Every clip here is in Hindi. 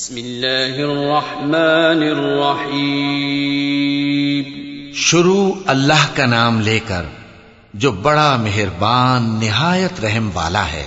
बिस्मिल्लाहिर्रहमानिर्रहीम शुरू अल्लाह का नाम लेकर जो बड़ा मेहरबान निहायत रहम वाला है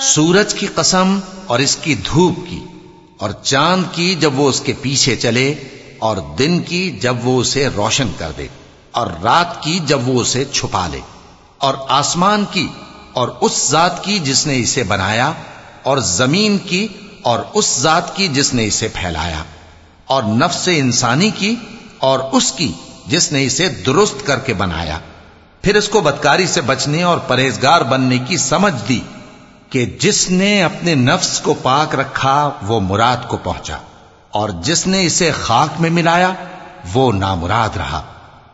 सूरज की कसम और इसकी धूप की और चांद की जब वो उसके पीछे चले और दिन की जब वो उसे रोशन कर दे और रात की जब वो उसे छुपा ले और आसमान की और उस जात की जिसने इसे बनाया, और ज़मीन की और उस जात की जिसने इसे फैलाया, और नफ्स इंसानी की और उसकी जिसने इसे दुरुस्त करके बनाया। फिर इसको बदकारी से बचने और परहेजगार बनने की समझ दी कि जिसने अपने नफ्स को पाक रखा, वो मुराद को पहुँचा, और जिसने इसे खाक में मिलाया, वो नामुराद रहा।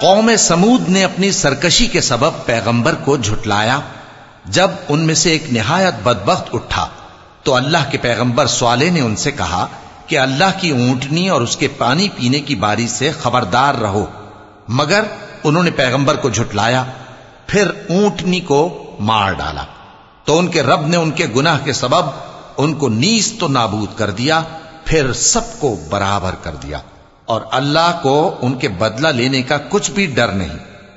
कौम समूद ने अपनी सरकशी के सबब पैगंबर को झुटलाया। जब उनमें से एक निहायत बदबख्त उठा तो अल्लाह के पैगंबर स्वाले ने उनसे कहा कि अल्लाह की ऊंटनी और उसके पानी पीने की बारी से खबरदार रहो। मगर उन्होंने पैगंबर को झुटलाया, फिर ऊंटनी को मार डाला। तो उनके रब ने उनके गुनाह के सबब उनको नीस तो नाबूद कर दिया, फिर सबको बराबर कर दिया। और अल्लाह को उनके बदला लेने का कुछ भी डर नहीं।